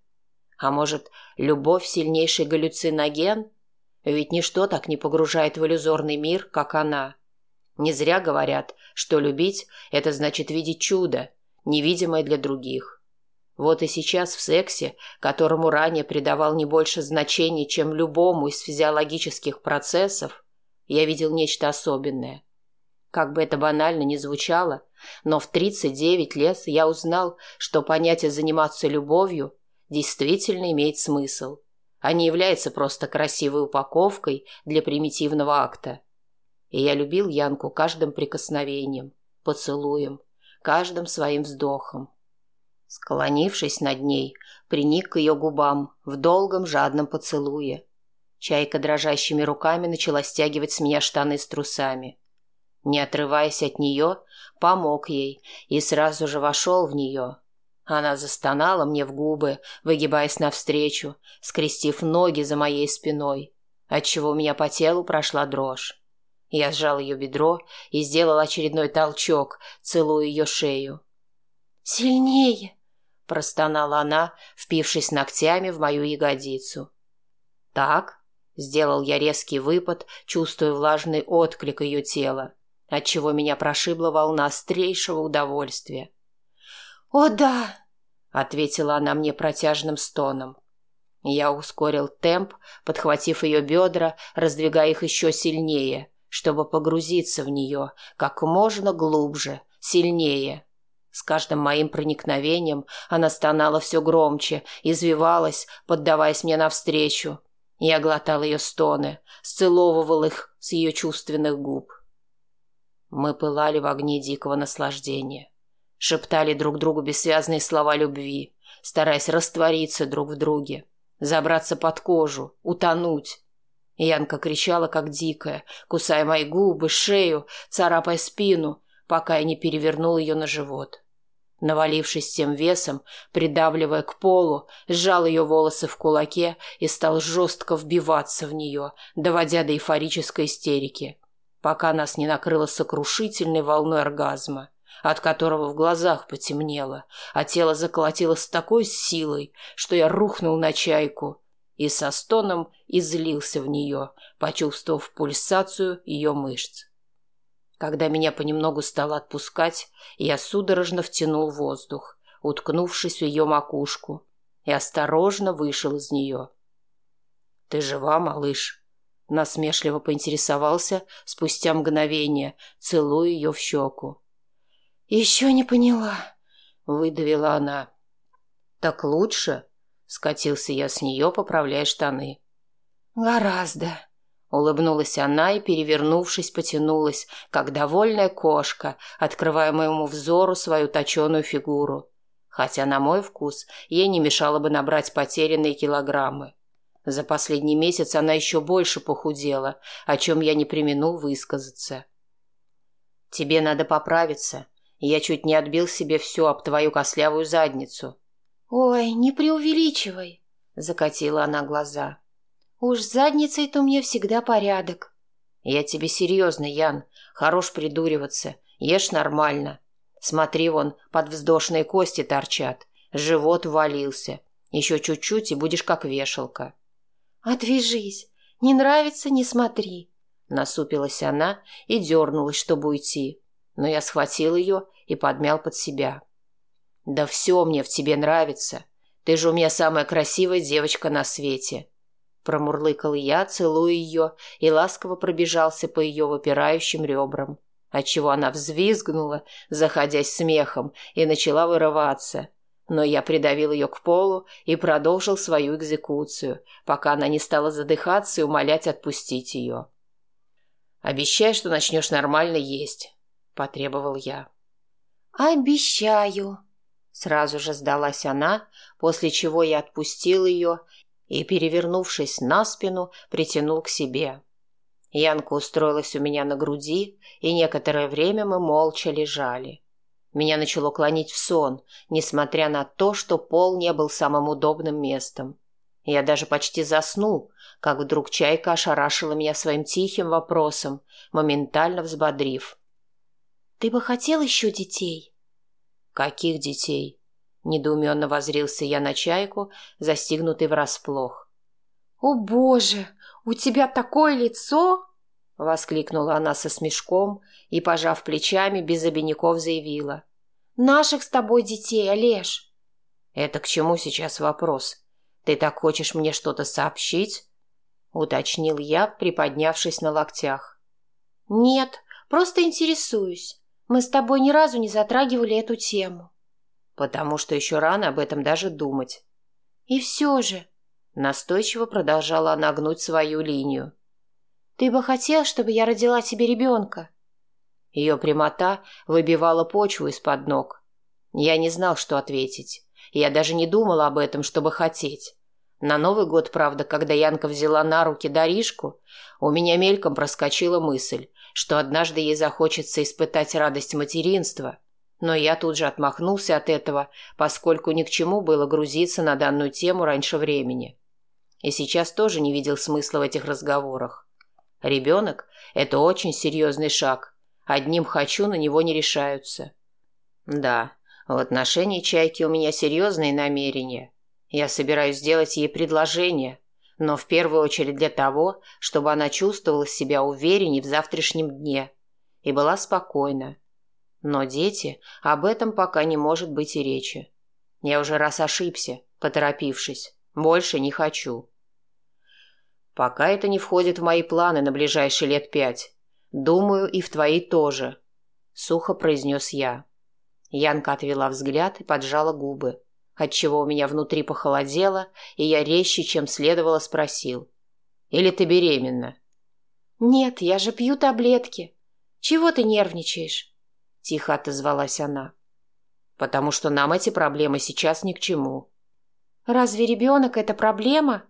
А может, любовь сильнейший галлюциноген? Ведь ничто так не погружает в иллюзорный мир, как она. Не зря говорят, что любить – это значит видеть чудо, невидимое для других. Вот и сейчас в сексе, которому ранее придавал не больше значения, чем любому из физиологических процессов, я видел нечто особенное. Как бы это банально ни звучало, но в 39 лет я узнал, что понятие «заниматься любовью» действительно имеет смысл – а не является просто красивой упаковкой для примитивного акта. И я любил Янку каждым прикосновением, поцелуем, каждым своим вздохом. Склонившись над ней, приник к ее губам в долгом жадном поцелуе. Чайка дрожащими руками начала стягивать с меня штаны с трусами. Не отрываясь от нее, помог ей и сразу же вошел в нее. Она застонала мне в губы, выгибаясь навстречу, скрестив ноги за моей спиной, отчего у меня по телу прошла дрожь. Я сжал ее бедро и сделал очередной толчок, целуя ее шею. «Сильнее!» – простонала она, впившись ногтями в мою ягодицу. «Так?» – сделал я резкий выпад, чувствуя влажный отклик ее тела, отчего меня прошибла волна острейшего удовольствия. «О, да!» – ответила она мне протяжным стоном. Я ускорил темп, подхватив ее бедра, раздвигая их еще сильнее – чтобы погрузиться в нее как можно глубже, сильнее. С каждым моим проникновением она стонала все громче, извивалась, поддаваясь мне навстречу. Я глотал ее стоны, сцеловывал их с ее чувственных губ. Мы пылали в огне дикого наслаждения. Шептали друг другу бессвязные слова любви, стараясь раствориться друг в друге, забраться под кожу, утонуть, Янка кричала, как дикая, кусая мои губы, шею, царапая спину, пока я не перевернул ее на живот. Навалившись всем весом, придавливая к полу, сжал ее волосы в кулаке и стал жестко вбиваться в нее, доводя до эйфорической истерики, пока нас не накрыло сокрушительной волной оргазма, от которого в глазах потемнело, а тело заколотило с такой силой, что я рухнул на чайку и со стоном излился в нее, почувствовав пульсацию ее мышц. Когда меня понемногу стало отпускать, я судорожно втянул воздух, уткнувшись в ее макушку, и осторожно вышел из нее. «Ты жива, малыш?» Насмешливо поинтересовался спустя мгновение, целуя ее в щеку. «Еще не поняла», — выдавила она. «Так лучше?» Скатился я с нее, поправляя штаны. «Гораздо», — улыбнулась она и, перевернувшись, потянулась, как довольная кошка, открывая моему взору свою точеную фигуру. Хотя, на мой вкус, ей не мешало бы набрать потерянные килограммы. За последний месяц она еще больше похудела, о чем я не применул высказаться. «Тебе надо поправиться. Я чуть не отбил себе всю об твою кослявую задницу», «Ой, не преувеличивай», — закатила она глаза. «Уж с задницей-то меня всегда порядок». «Я тебе серьезно, Ян. Хорош придуриваться. Ешь нормально. Смотри, вон, подвздошные кости торчат. Живот валился. Еще чуть-чуть, и будешь как вешалка». «Отвяжись. Не нравится — не смотри». Насупилась она и дернулась, чтобы уйти. Но я схватил ее и подмял под себя. «Да все мне в тебе нравится. Ты же у меня самая красивая девочка на свете». Промурлыкал я, целуя ее, и ласково пробежался по ее выпирающим ребрам, отчего она взвизгнула, заходясь смехом, и начала вырываться. Но я придавил ее к полу и продолжил свою экзекуцию, пока она не стала задыхаться и умолять отпустить ее. «Обещай, что начнешь нормально есть», — потребовал я. «Обещаю», Сразу же сдалась она, после чего я отпустил ее и, перевернувшись на спину, притянул к себе. Янка устроилась у меня на груди, и некоторое время мы молча лежали. Меня начало клонить в сон, несмотря на то, что пол не был самым удобным местом. Я даже почти заснул, как вдруг чайка ошарашила меня своим тихим вопросом, моментально взбодрив. «Ты бы хотел еще детей?» «Каких детей?» – недоуменно возрился я на чайку, застигнутый врасплох. «О, Боже! У тебя такое лицо!» – воскликнула она со смешком и, пожав плечами, без обиняков заявила. «Наших с тобой детей, Олеж!» «Это к чему сейчас вопрос? Ты так хочешь мне что-то сообщить?» – уточнил я, приподнявшись на локтях. «Нет, просто интересуюсь. Мы с тобой ни разу не затрагивали эту тему. Потому что еще рано об этом даже думать. И все же... Настойчиво продолжала она гнуть свою линию. Ты бы хотел, чтобы я родила тебе ребенка? Ее прямота выбивала почву из-под ног. Я не знал, что ответить. Я даже не думала об этом, чтобы хотеть. На Новый год, правда, когда Янка взяла на руки Даришку, у меня мельком проскочила мысль, что однажды ей захочется испытать радость материнства, но я тут же отмахнулся от этого, поскольку ни к чему было грузиться на данную тему раньше времени. И сейчас тоже не видел смысла в этих разговорах. Ребенок – это очень серьезный шаг. Одним «хочу» на него не решаются. Да, в отношении Чайки у меня серьезные намерения. Я собираюсь сделать ей предложение, но в первую очередь для того, чтобы она чувствовала себя уверенней в завтрашнем дне и была спокойна. Но дети, об этом пока не может быть и речи. Я уже раз ошибся, поторопившись. Больше не хочу. Пока это не входит в мои планы на ближайшие лет пять. Думаю, и в твои тоже», — сухо произнес я. Янка отвела взгляд и поджала губы, отчего у меня внутри похолодело, и я резче, чем следовало, спросил. «Или ты беременна?» «Нет, я же пью таблетки. Чего ты нервничаешь?» — тихо отозвалась она. «Потому что нам эти проблемы сейчас ни к чему». «Разве ребенок — это проблема?»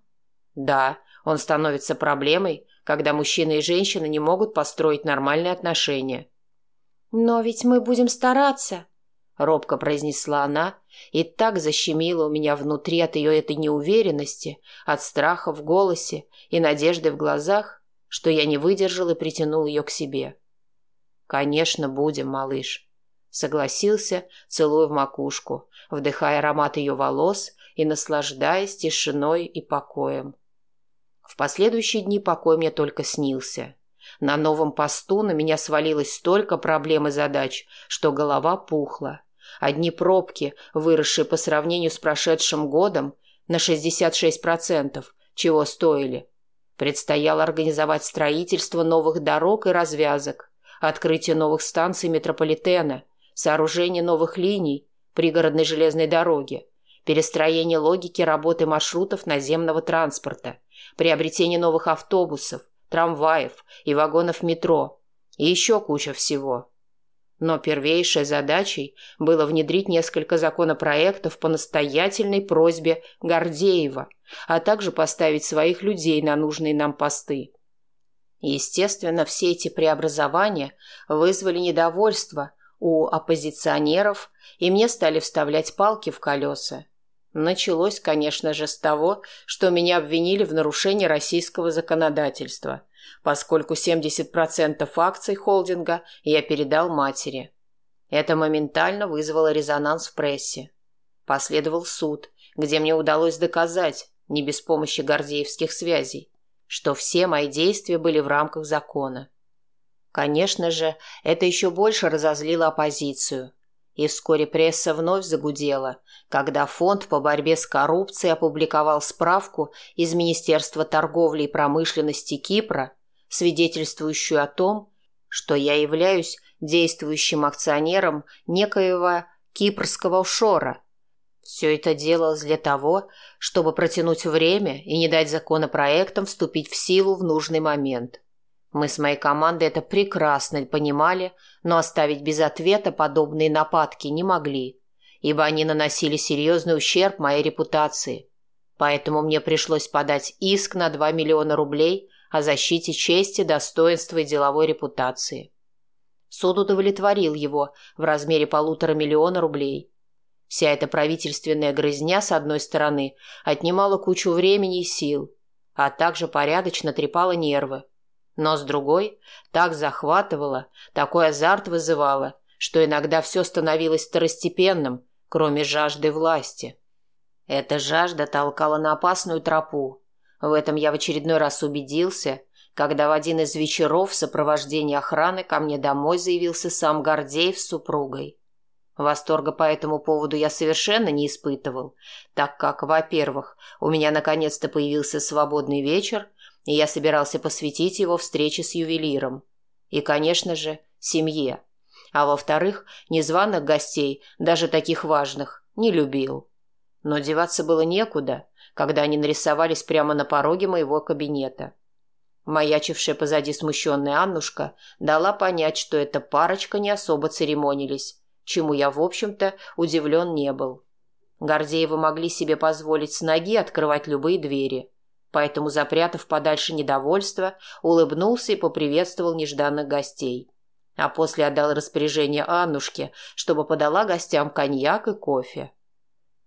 «Да, он становится проблемой, когда мужчина и женщина не могут построить нормальные отношения. «Но ведь мы будем стараться», — робко произнесла она, и так защемило у меня внутри от ее этой неуверенности, от страха в голосе и надежды в глазах, что я не выдержал и притянул ее к себе. «Конечно, будем, малыш», — согласился, целуя в макушку, вдыхая аромат ее волос и наслаждаясь тишиной и покоем. В последующие дни покой мне только снился. На новом посту на меня свалилось столько проблем и задач, что голова пухла. Одни пробки, выросшие по сравнению с прошедшим годом, на 66%, чего стоили. Предстояло организовать строительство новых дорог и развязок, открытие новых станций метрополитена, сооружение новых линий пригородной железной дороги, перестроение логики работы маршрутов наземного транспорта, приобретение новых автобусов, трамваев и вагонов метро и еще куча всего. Но первейшей задачей было внедрить несколько законопроектов по настоятельной просьбе Гордеева, а также поставить своих людей на нужные нам посты. Естественно, все эти преобразования вызвали недовольство у оппозиционеров, и мне стали вставлять палки в колеса. Началось, конечно же, с того, что меня обвинили в нарушении российского законодательства, поскольку 70% акций холдинга я передал матери. Это моментально вызвало резонанс в прессе. Последовал суд, где мне удалось доказать, не без помощи гордеевских связей, что все мои действия были в рамках закона. Конечно же, это еще больше разозлило оппозицию – и вскоре пресса вновь загудела, когда Фонд по борьбе с коррупцией опубликовал справку из Министерства торговли и промышленности Кипра, свидетельствующую о том, что я являюсь действующим акционером некоего кипрского офшора. Все это делалось для того, чтобы протянуть время и не дать законопроектам вступить в силу в нужный момент. Мы с моей командой это прекрасно понимали, но оставить без ответа подобные нападки не могли, ибо они наносили серьезный ущерб моей репутации. Поэтому мне пришлось подать иск на 2 миллиона рублей о защите чести, достоинства и деловой репутации. Суд удовлетворил его в размере полутора миллиона рублей. Вся эта правительственная грызня, с одной стороны, отнимала кучу времени и сил, а также порядочно трепала нервы, но с другой так захватывало, такой азарт вызывало, что иногда все становилось второстепенным, кроме жажды власти. Эта жажда толкала на опасную тропу. В этом я в очередной раз убедился, когда в один из вечеров в сопровождении охраны ко мне домой заявился сам Гордеев с супругой. Восторга по этому поводу я совершенно не испытывал, так как, во-первых, у меня наконец-то появился свободный вечер, и я собирался посвятить его встрече с ювелиром. И, конечно же, семье. А во-вторых, незваных гостей, даже таких важных, не любил. Но деваться было некуда, когда они нарисовались прямо на пороге моего кабинета. Маячившая позади смущенная Аннушка дала понять, что эта парочка не особо церемонились, чему я, в общем-то, удивлен не был. Гордеевы могли себе позволить с ноги открывать любые двери – поэтому, запрятав подальше недовольство, улыбнулся и поприветствовал нежданных гостей. А после отдал распоряжение Аннушке, чтобы подала гостям коньяк и кофе.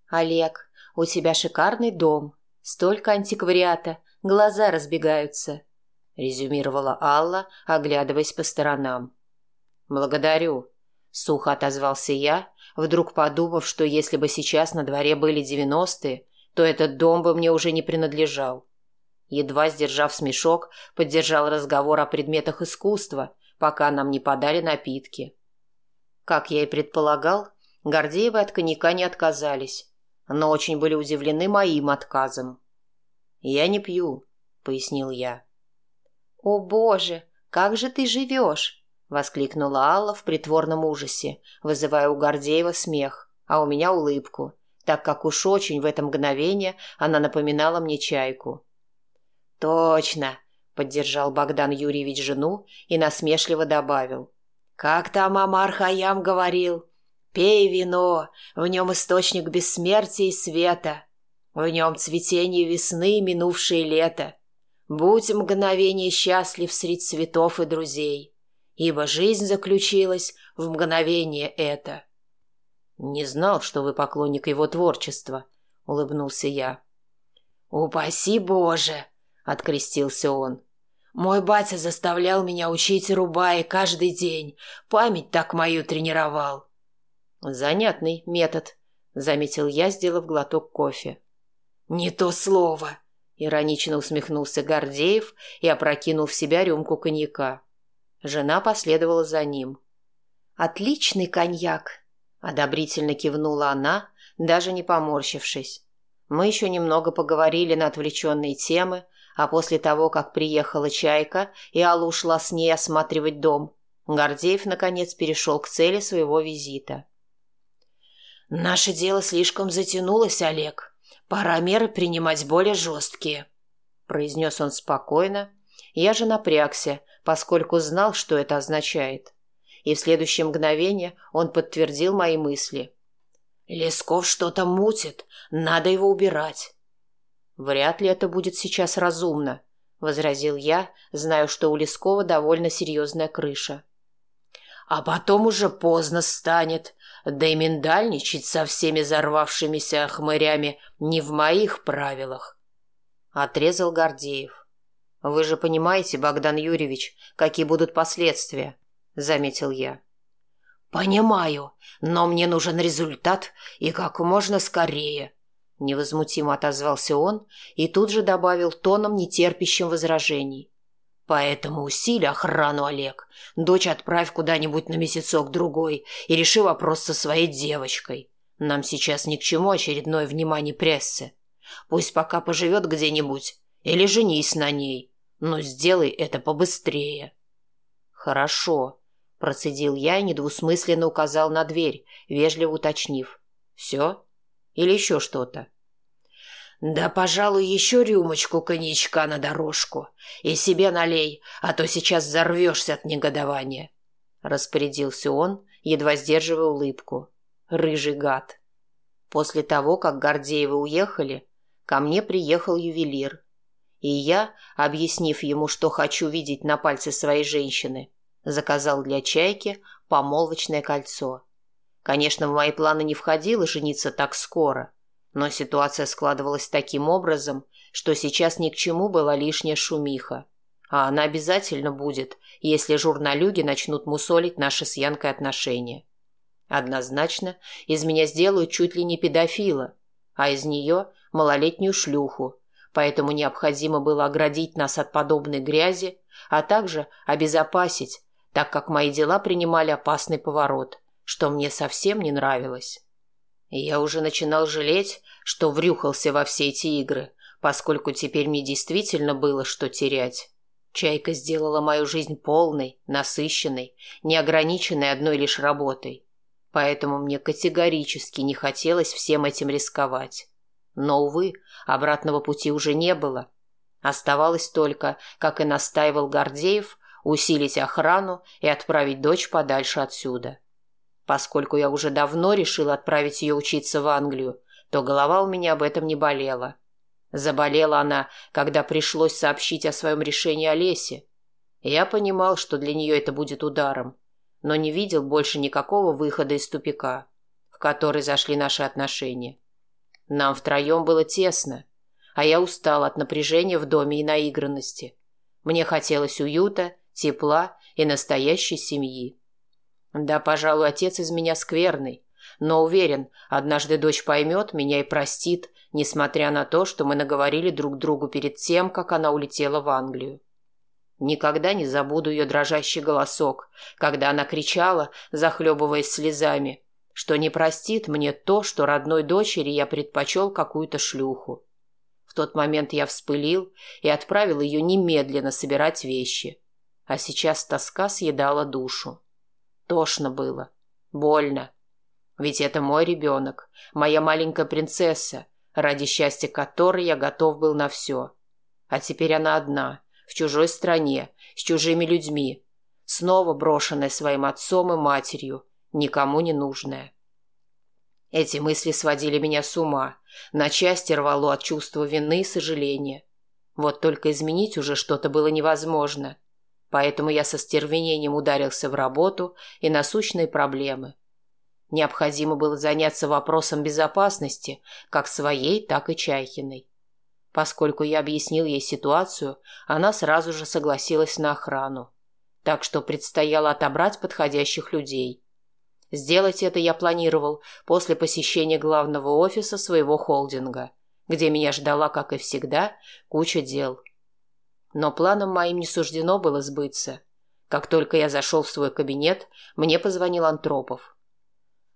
«Олег, у тебя шикарный дом. Столько антиквариата, глаза разбегаются», — резюмировала Алла, оглядываясь по сторонам. «Благодарю», — сухо отозвался я, вдруг подумав, что если бы сейчас на дворе были девяностые, то этот дом бы мне уже не принадлежал. Едва сдержав смешок, поддержал разговор о предметах искусства, пока нам не подали напитки. Как я и предполагал, Гордеевы от коньяка не отказались, но очень были удивлены моим отказом. «Я не пью», — пояснил я. «О, Боже, как же ты живешь!» — воскликнула Алла в притворном ужасе, вызывая у Гордеева смех, а у меня улыбку, так как уж очень в это мгновение она напоминала мне чайку. «Точно!» — поддержал Богдан Юрьевич жену и насмешливо добавил. «Как там Амар Хаям говорил? Пей вино, в нем источник бессмертия и света, в нем цветение весны минувшее лето. Будь мгновение счастлив среди цветов и друзей» ибо жизнь заключилась в мгновение это. «Не знал, что вы поклонник его творчества», — улыбнулся я. «Упаси Боже!» — открестился он. «Мой батя заставлял меня учить рубаи каждый день, память так мою тренировал». «Занятный метод», — заметил я, сделав глоток кофе. «Не то слово», — иронично усмехнулся Гордеев и опрокинул в себя рюмку коньяка. Жена последовала за ним. «Отличный коньяк!» – одобрительно кивнула она, даже не поморщившись. Мы еще немного поговорили на отвлеченные темы, а после того, как приехала Чайка, и Алла ушла с ней осматривать дом, Гордеев, наконец, перешел к цели своего визита. «Наше дело слишком затянулось, Олег. Пора меры принимать более жесткие», – произнес он спокойно. Я же напрягся, поскольку знал, что это означает. И в следующее мгновение он подтвердил мои мысли. «Лесков что-то мутит, надо его убирать». «Вряд ли это будет сейчас разумно», — возразил я, знаю, что у Лескова довольно серьезная крыша. «А потом уже поздно станет, да и миндальничать со всеми взорвавшимися хмырями не в моих правилах», — отрезал Гордеев. «Вы же понимаете, Богдан Юрьевич, какие будут последствия», — заметил я. «Понимаю, но мне нужен результат и как можно скорее», — невозмутимо отозвался он и тут же добавил тоном, нетерпящим возражений. «Поэтому усили охрану, Олег. Дочь отправь куда-нибудь на месяцок-другой и реши вопрос со своей девочкой. Нам сейчас ни к чему очередное внимание прессы. Пусть пока поживет где-нибудь или женись на ней, но сделай это побыстрее. Хорошо, процедил я и недвусмысленно указал на дверь, вежливо уточнив. Все? Или еще что-то? Да, пожалуй, еще рюмочку коньячка на дорожку. И себе налей, а то сейчас взорвешься от негодования. Распорядился он, едва сдерживая улыбку. Рыжий гад. После того, как Гордеевы уехали, ко мне приехал ювелир и я, объяснив ему, что хочу видеть на пальце своей женщины, заказал для чайки помолвочное кольцо. Конечно, в мои планы не входило жениться так скоро, но ситуация складывалась таким образом, что сейчас ни к чему была лишняя шумиха. А она обязательно будет, если журналюги начнут мусолить наши с Янкой отношения. Однозначно, из меня сделают чуть ли не педофила, а из нее малолетнюю шлюху, поэтому необходимо было оградить нас от подобной грязи, а также обезопасить, так как мои дела принимали опасный поворот, что мне совсем не нравилось. И я уже начинал жалеть, что врюхался во все эти игры, поскольку теперь мне действительно было что терять. Чайка сделала мою жизнь полной, насыщенной, неограниченной одной лишь работой. Поэтому мне категорически не хотелось всем этим рисковать. Но, увы, обратного пути уже не было. Оставалось только, как и настаивал Гордеев, усилить охрану и отправить дочь подальше отсюда. Поскольку я уже давно решил отправить ее учиться в Англию, то голова у меня об этом не болела. Заболела она, когда пришлось сообщить о своем решении Олесе. Я понимал, что для нее это будет ударом, но не видел больше никакого выхода из тупика, в который зашли наши отношения. Нам втроем было тесно, а я устал от напряжения в доме и наигранности. Мне хотелось уюта, тепла и настоящей семьи. Да, пожалуй, отец из меня скверный, но уверен, однажды дочь поймет меня и простит, несмотря на то, что мы наговорили друг другу перед тем, как она улетела в Англию. Никогда не забуду ее дрожащий голосок, когда она кричала, захлебываясь слезами, что не простит мне то, что родной дочери я предпочел какую-то шлюху. В тот момент я вспылил и отправил ее немедленно собирать вещи. А сейчас тоска съедала душу. Тошно было. Больно. Ведь это мой ребенок, моя маленькая принцесса, ради счастья которой я готов был на все. А теперь она одна, в чужой стране, с чужими людьми, снова брошенная своим отцом и матерью, никому не нужная. Эти мысли сводили меня с ума, на части рвало от чувства вины и сожаления. Вот только изменить уже что-то было невозможно. Поэтому я со стервенением ударился в работу и насущные проблемы. Необходимо было заняться вопросом безопасности, как своей, так и Чайкиной. Поскольку я объяснил ей ситуацию, она сразу же согласилась на охрану. Так что предстояло отобрать подходящих людей. Сделать это я планировал после посещения главного офиса своего холдинга, где меня ждала, как и всегда, куча дел. Но планам моим не суждено было сбыться. Как только я зашел в свой кабинет, мне позвонил Антропов.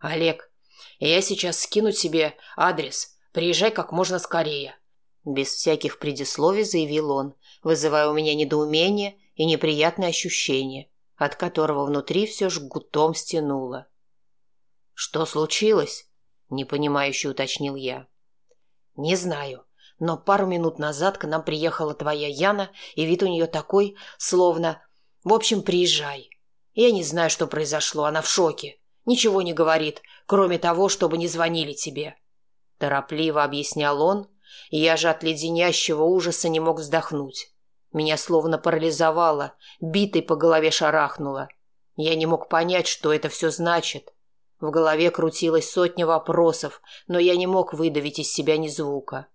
«Олег, я сейчас скину тебе адрес. Приезжай как можно скорее». Без всяких предисловий заявил он, вызывая у меня недоумение и неприятное ощущение, от которого внутри все жгутом стянуло. «Что случилось?» – непонимающе уточнил я. «Не знаю, но пару минут назад к нам приехала твоя Яна, и вид у нее такой, словно... В общем, приезжай. Я не знаю, что произошло, она в шоке. Ничего не говорит, кроме того, чтобы не звонили тебе». Торопливо объяснял он, и я же от леденящего ужаса не мог вздохнуть. Меня словно парализовало, битой по голове шарахнуло. Я не мог понять, что это все значит. В голове крутилась сотня вопросов, но я не мог выдавить из себя ни звука.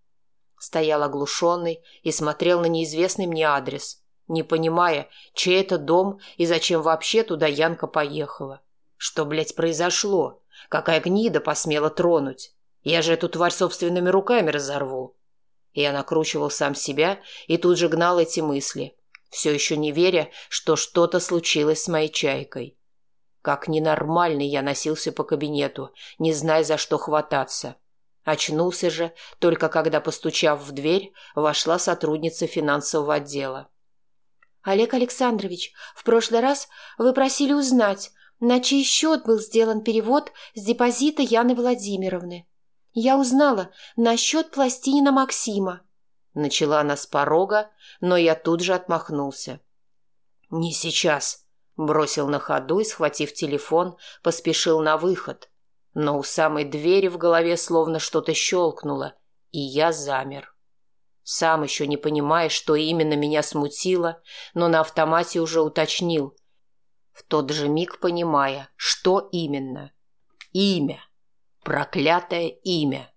Стоял оглушенный и смотрел на неизвестный мне адрес, не понимая, чей это дом и зачем вообще туда Янка поехала. Что, блядь, произошло? Какая гнида посмела тронуть? Я же эту тварь собственными руками разорву. Я накручивал сам себя и тут же гнал эти мысли, все еще не веря, что что-то случилось с моей чайкой. Как ненормальный я носился по кабинету, не зная, за что хвататься. Очнулся же, только когда, постучав в дверь, вошла сотрудница финансового отдела. «Олег Александрович, в прошлый раз вы просили узнать, на чей счет был сделан перевод с депозита Яны Владимировны. Я узнала, на счет Пластинина Максима». Начала она с порога, но я тут же отмахнулся. «Не сейчас», Бросил на ходу и, схватив телефон, поспешил на выход. Но у самой двери в голове словно что-то щелкнуло, и я замер. Сам еще не понимая, что именно меня смутило, но на автомате уже уточнил. В тот же миг понимая, что именно. Имя. Проклятое имя.